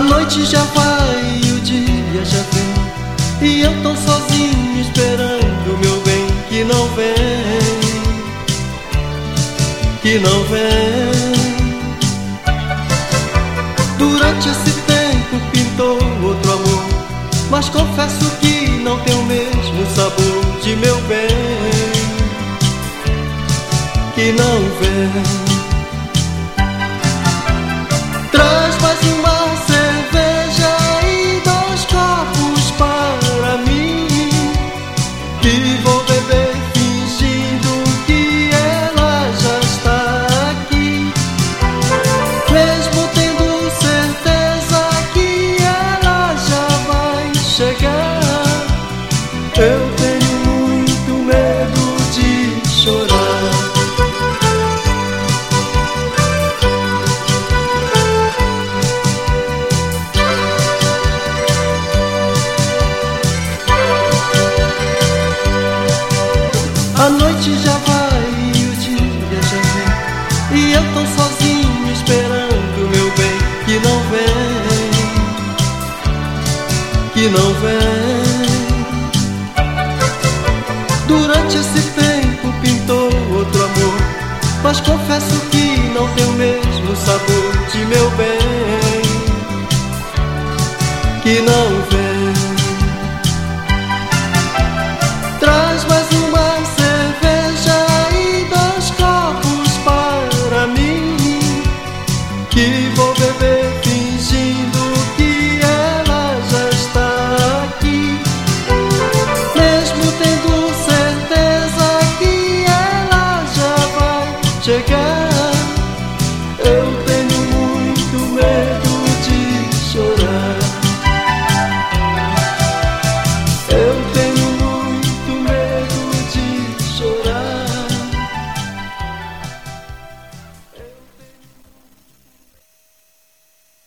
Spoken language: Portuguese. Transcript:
A noite já vai e o dia já vem. E eu tô sozinho esperando meu bem que não vem Que não vem. Durante esse tempo pintou outro amor Mas confesso que não tem o mesmo sabor de meu bem Que não vem A noite já vai e o dia já vem. E eu tô sozinho esperando meu bem Que não vem Que não vem. Durante esse tempo pintou outro amor Mas confesso que que